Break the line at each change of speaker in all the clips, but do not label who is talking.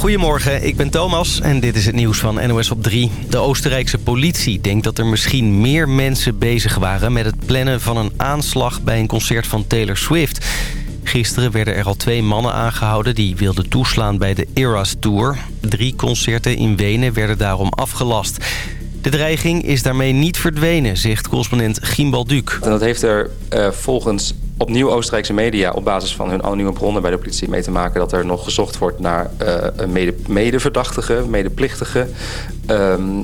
Goedemorgen, ik ben Thomas en dit is het nieuws van NOS op 3. De Oostenrijkse politie denkt dat er misschien meer mensen bezig waren... met het plannen van een aanslag bij een concert van Taylor Swift. Gisteren werden er al twee mannen aangehouden die wilden toeslaan bij de Eras Tour. Drie concerten in Wenen werden daarom afgelast. De dreiging is daarmee niet verdwenen, zegt correspondent Gimbal Duc.
En dat heeft er uh, volgens opnieuw Oostenrijkse media... op basis van hun anonieme bronnen bij de politie mee te maken... dat er nog gezocht wordt naar uh, mede,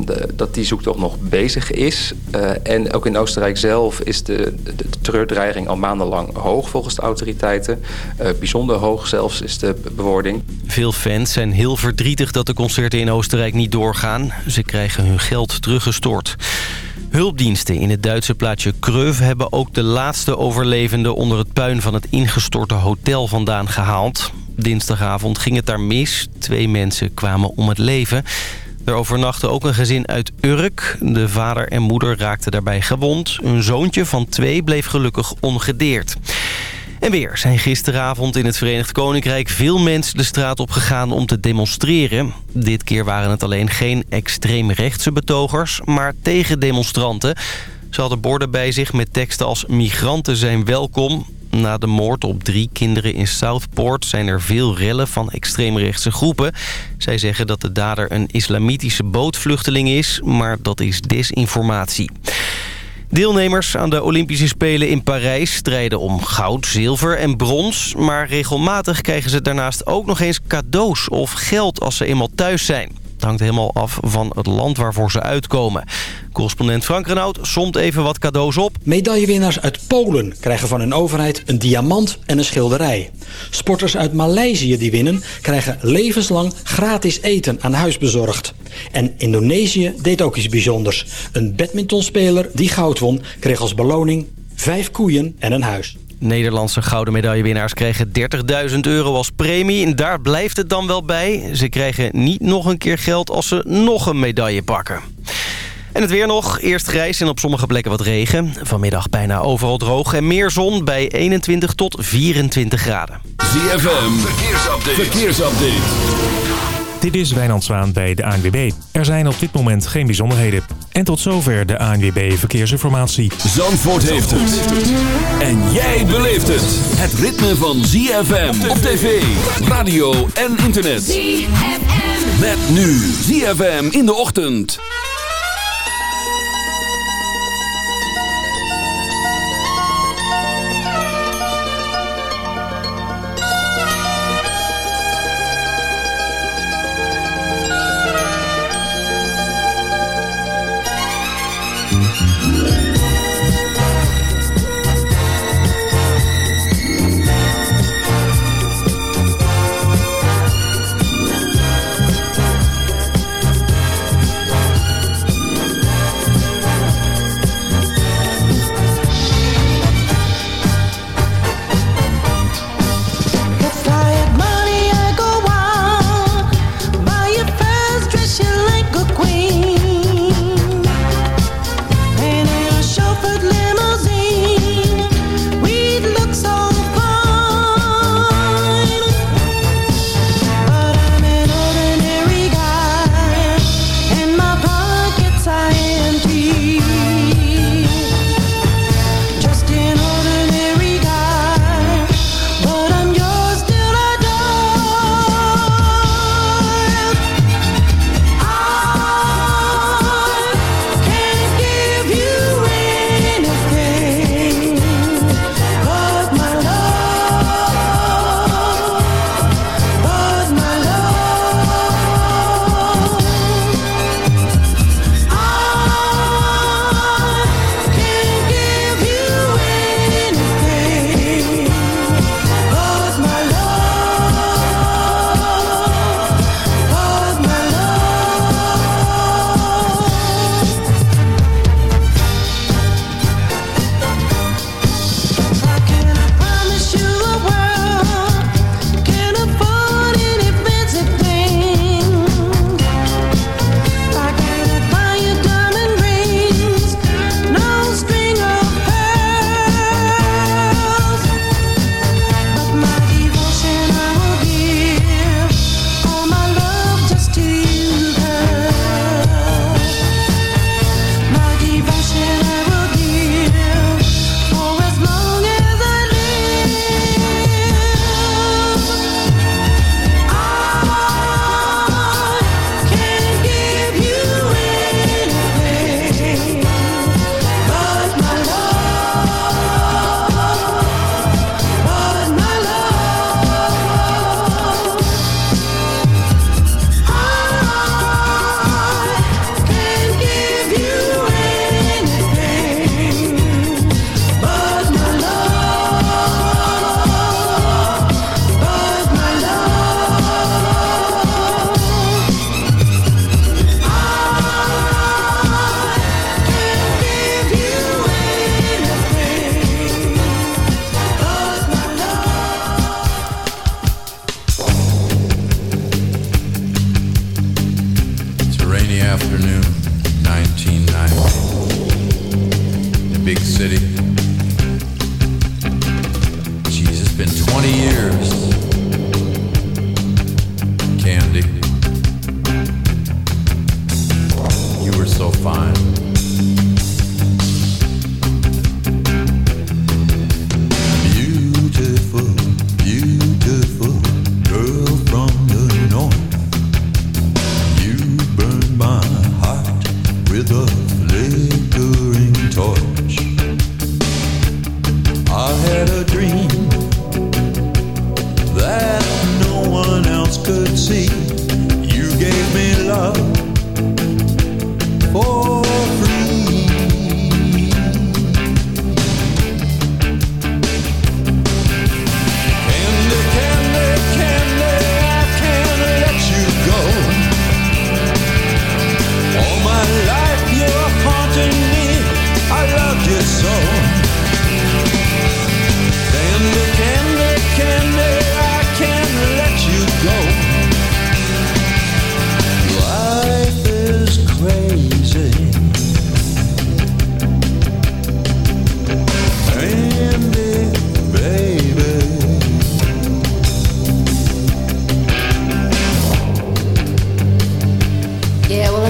de, dat die zoektocht nog bezig is. Uh, en ook in Oostenrijk zelf is de, de, terreurdreiging al maandenlang hoog volgens de autoriteiten. Uh, bijzonder hoog zelfs is de bewoording.
Veel fans zijn heel verdrietig dat de concerten in Oostenrijk niet doorgaan. Ze krijgen hun geld teruggestort. Hulpdiensten in het Duitse plaatsje Kreuv hebben ook de laatste overlevenden onder het puin van het ingestorte hotel vandaan gehaald. Dinsdagavond ging het daar mis. Twee mensen kwamen om het leven. Er overnachtte ook een gezin uit Urk. De vader en moeder raakten daarbij gewond. Een zoontje van twee bleef gelukkig ongedeerd. En weer zijn gisteravond in het Verenigd Koninkrijk veel mensen de straat op gegaan om te demonstreren. Dit keer waren het alleen geen extreemrechtse betogers, maar tegendemonstranten. Ze hadden borden bij zich met teksten als migranten zijn welkom. Na de moord op drie kinderen in Southport zijn er veel rellen van extreemrechtse groepen. Zij zeggen dat de dader een islamitische bootvluchteling is, maar dat is desinformatie. Deelnemers aan de Olympische Spelen in Parijs strijden om goud, zilver en brons. Maar regelmatig krijgen ze daarnaast ook nog eens cadeaus of geld als ze eenmaal thuis zijn. Het hangt helemaal af van het land waarvoor ze uitkomen. Correspondent Frank Renaud somt even wat cadeaus op.
Medaillewinnaars uit Polen krijgen van hun overheid een diamant en een schilderij. Sporters uit Maleisië die winnen krijgen levenslang gratis eten aan huis bezorgd. En Indonesië deed ook iets bijzonders. Een badmintonspeler die goud won kreeg als beloning vijf koeien en een huis.
Nederlandse gouden medaillewinnaars kregen 30.000 euro als premie. En daar blijft het dan wel bij. Ze krijgen niet nog een keer geld als ze nog een medaille pakken. En het weer nog. Eerst grijs en op sommige plekken wat regen. Vanmiddag bijna overal droog en meer zon bij 21 tot 24 graden.
ZFM, verkeersupdate. verkeersupdate.
Dit is Wijnand Zwaan bij de ANWB. Er zijn op dit moment geen bijzonderheden. En tot zover de ANWB Verkeersinformatie.
Zandvoort heeft het. En jij beleeft het. Het ritme van ZFM op tv, radio en internet. ZFM. Met nu ZFM in de ochtend.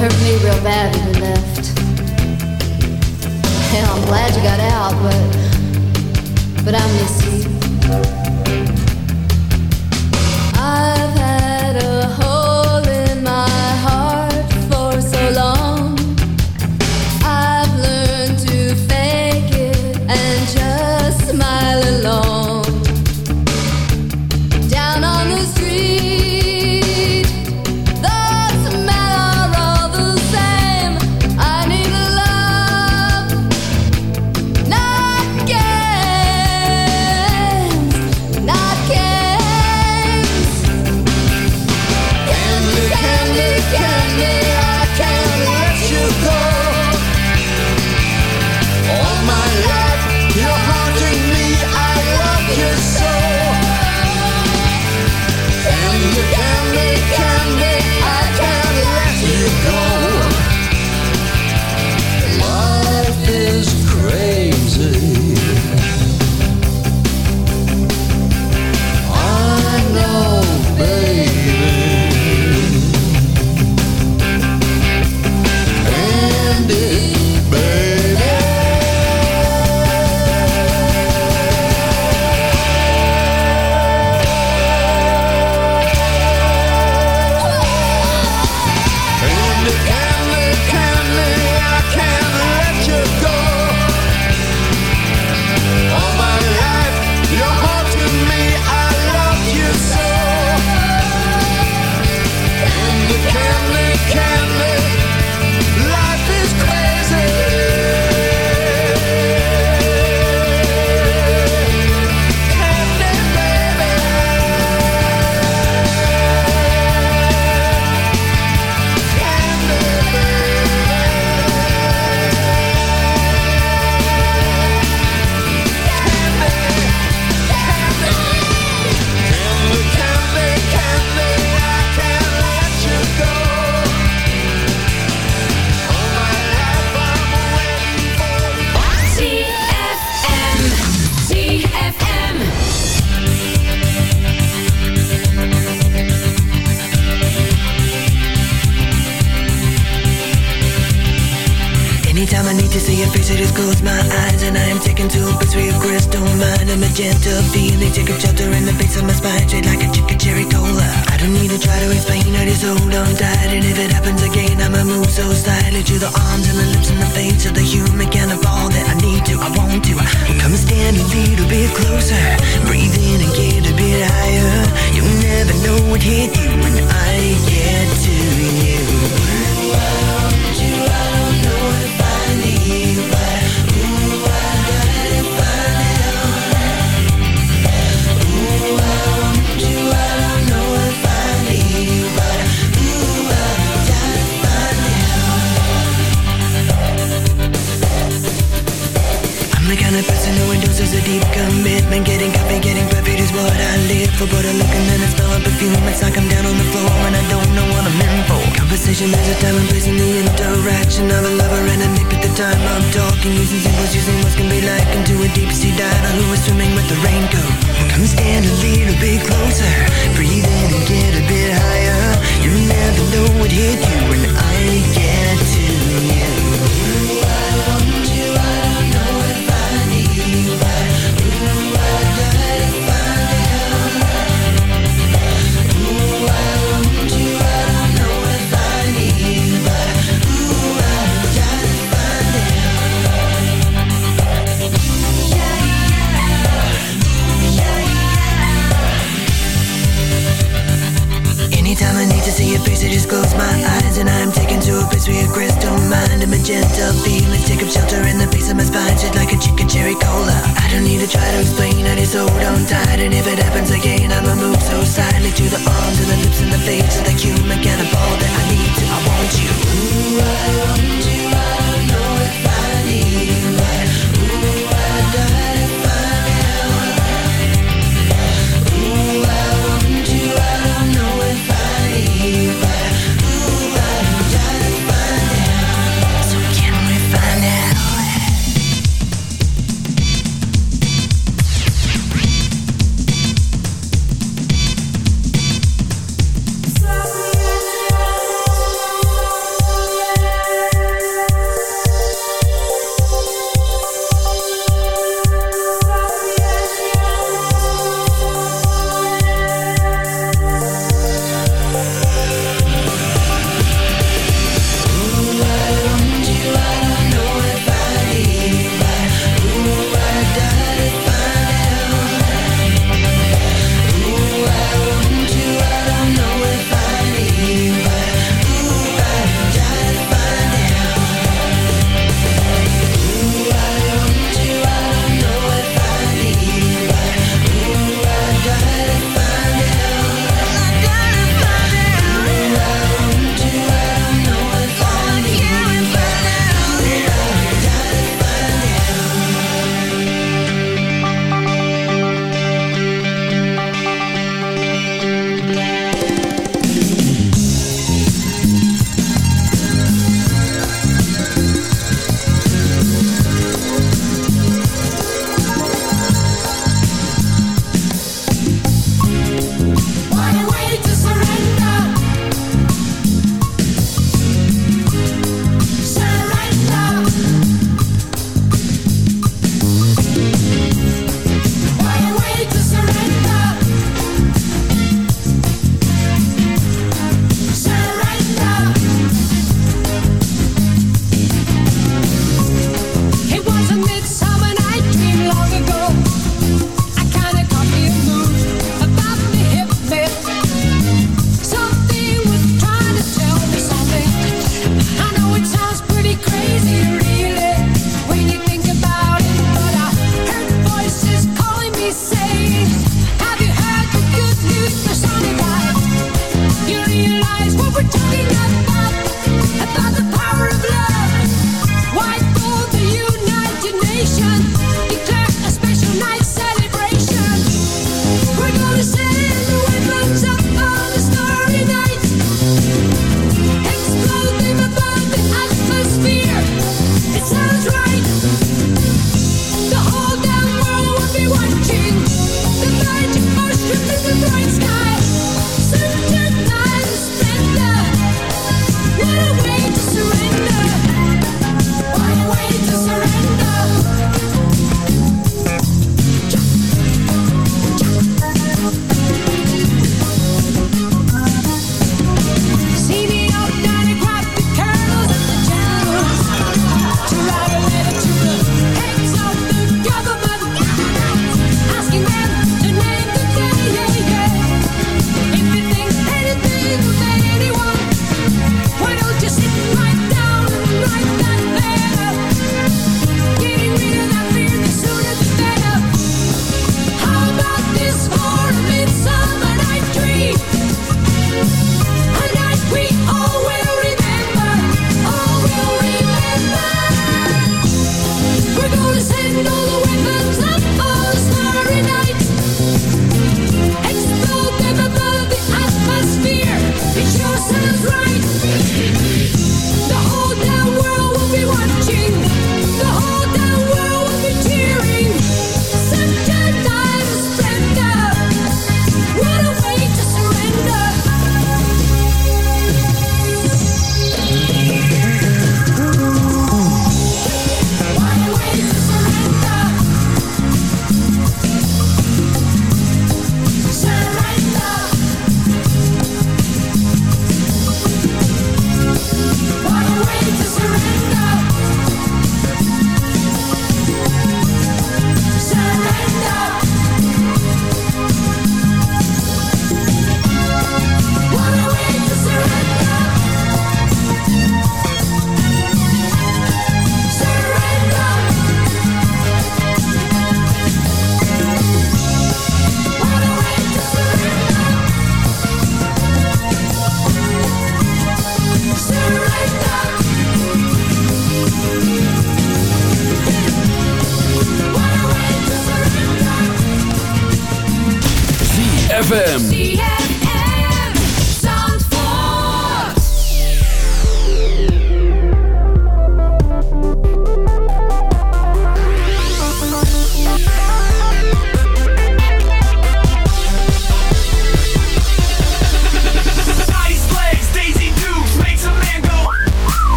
hurt me real bad when you left. Yeah, I'm glad you got out, but but I miss you.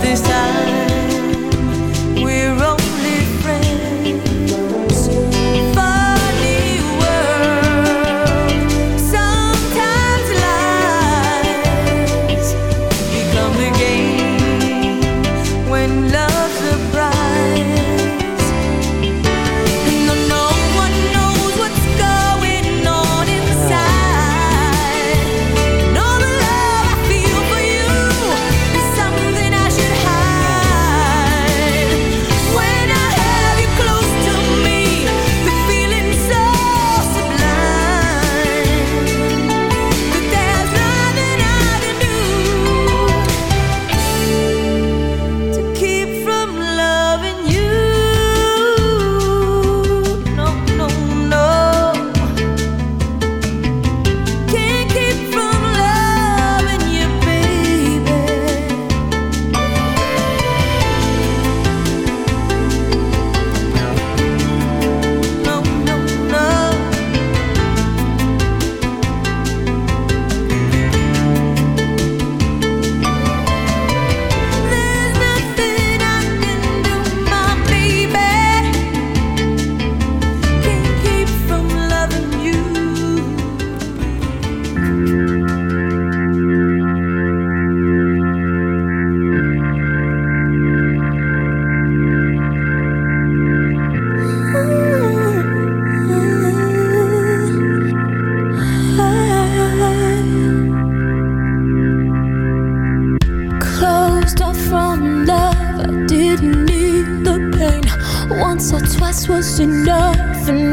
this
time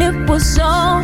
it
was all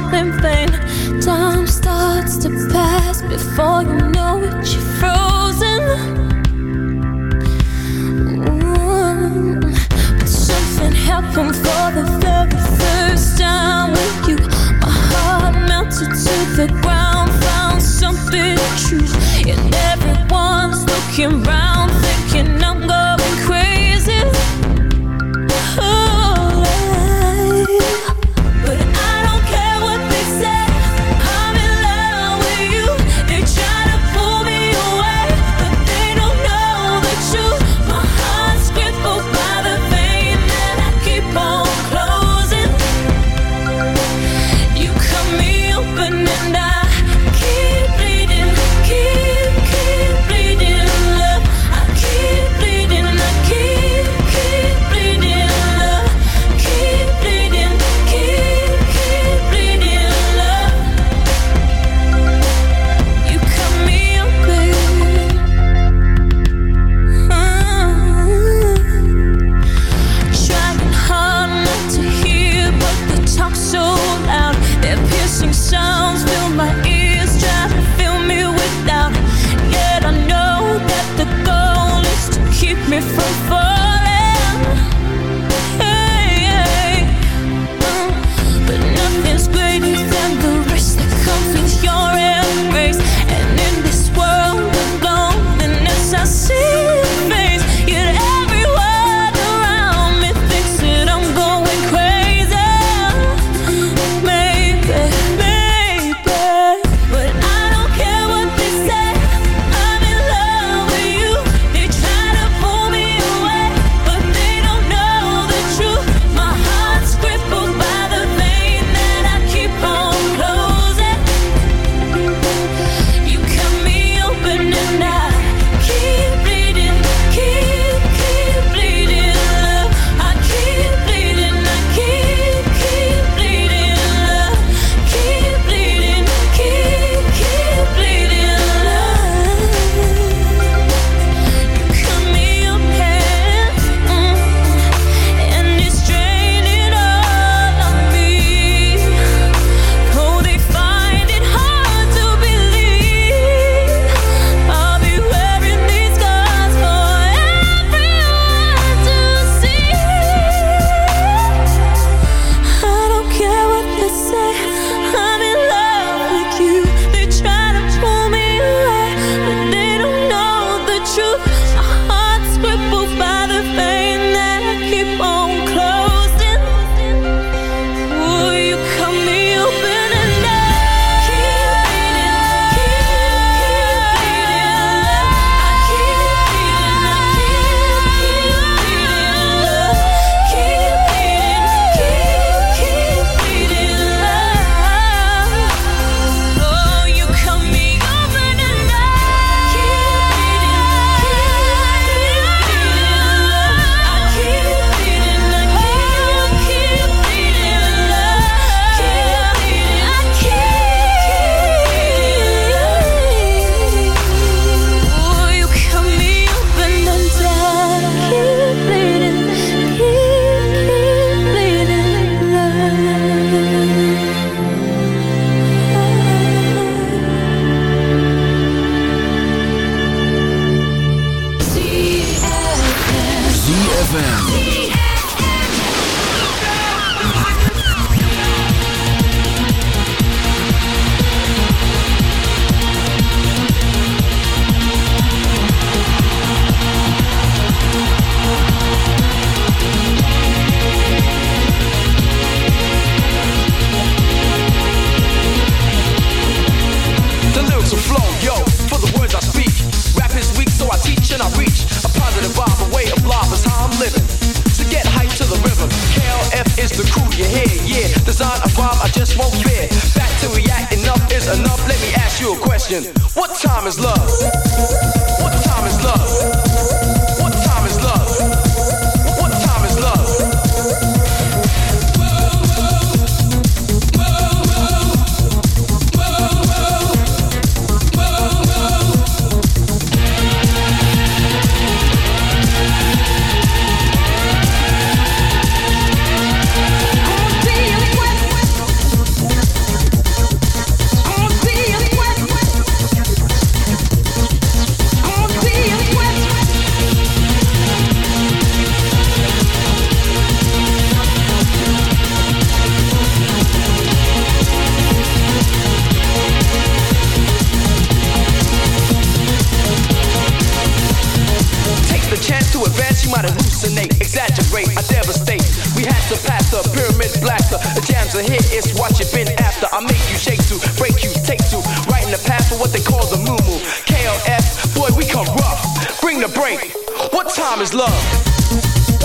to break. What time is love?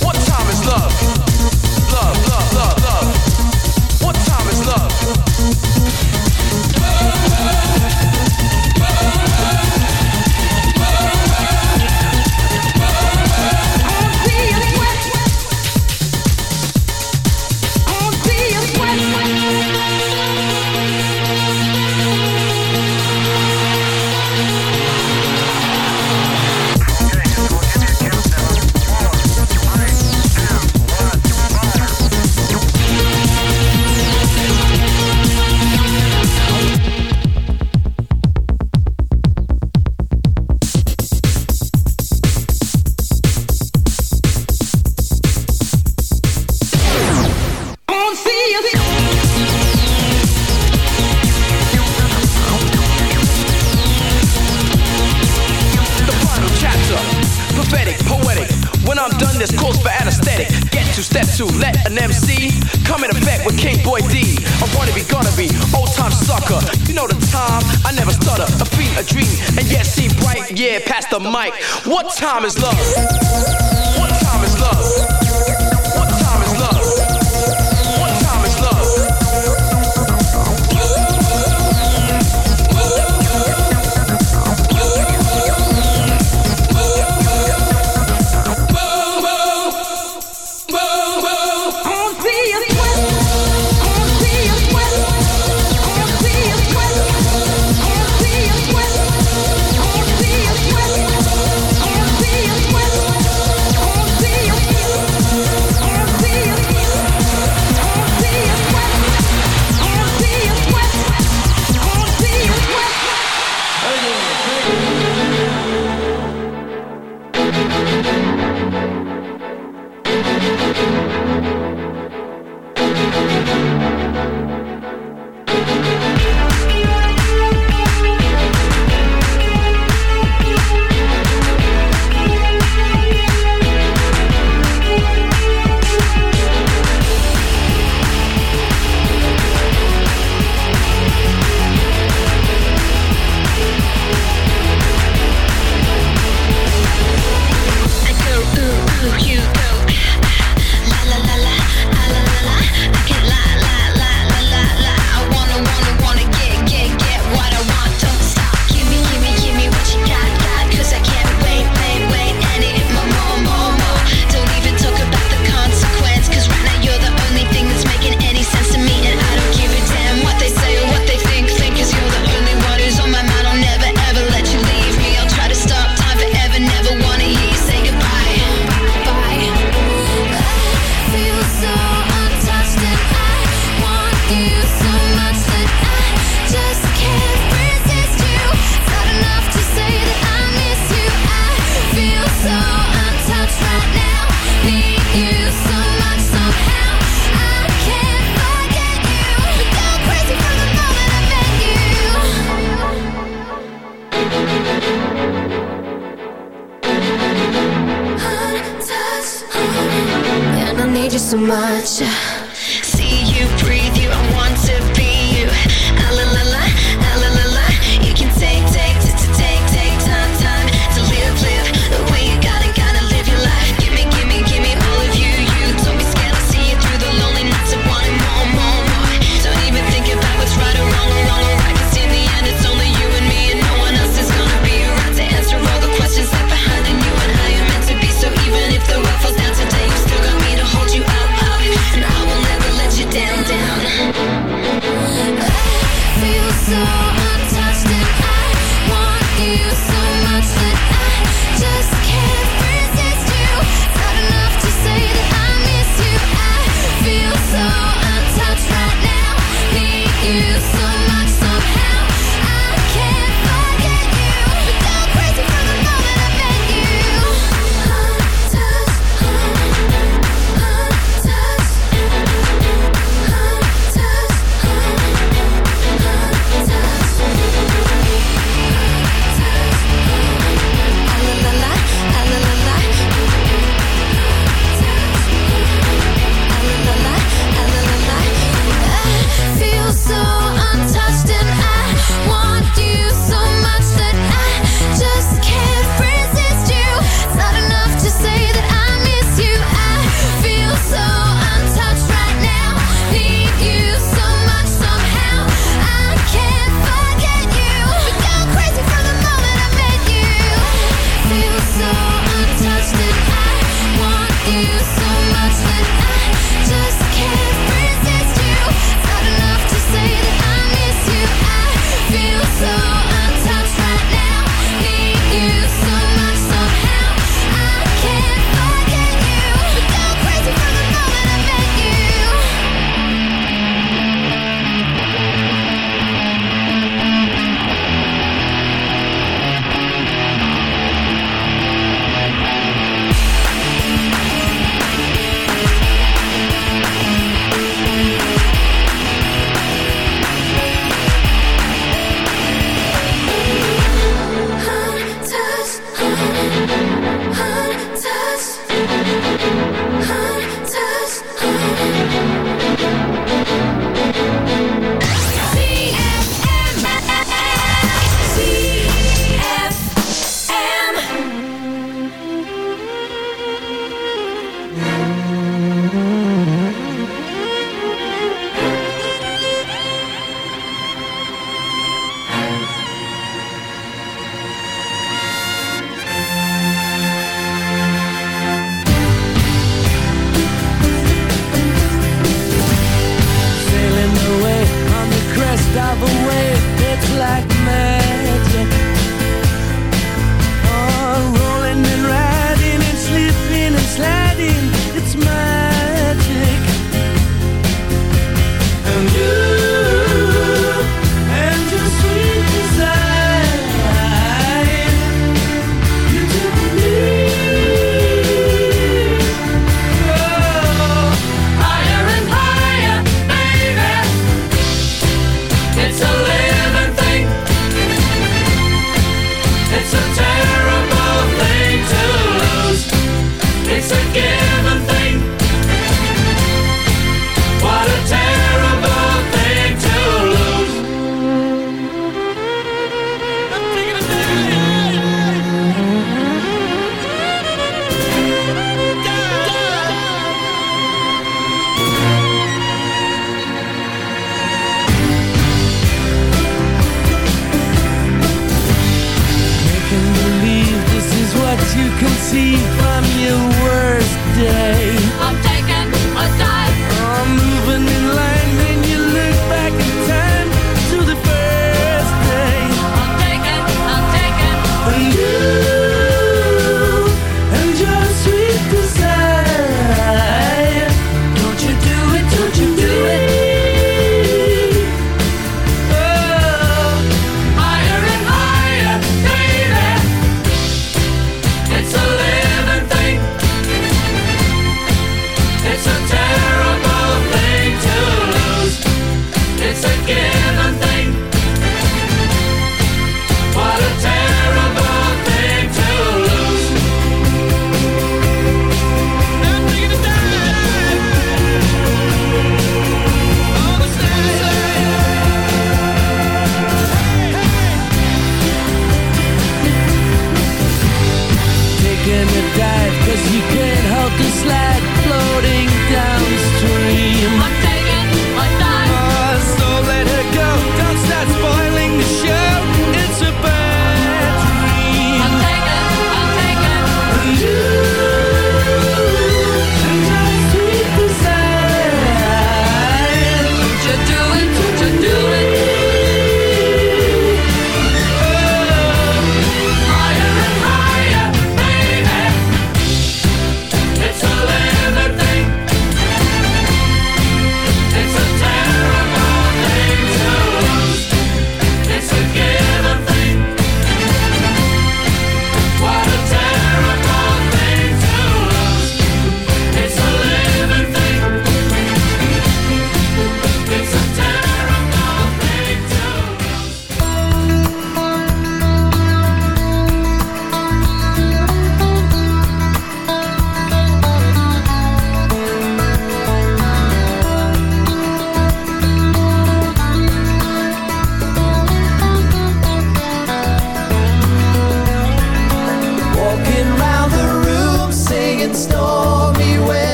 What time is love? Love, love, love, love. What time is love?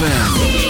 ZFM.